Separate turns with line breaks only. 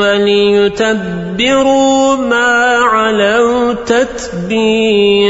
وليتبروا ما علوا تتبيراً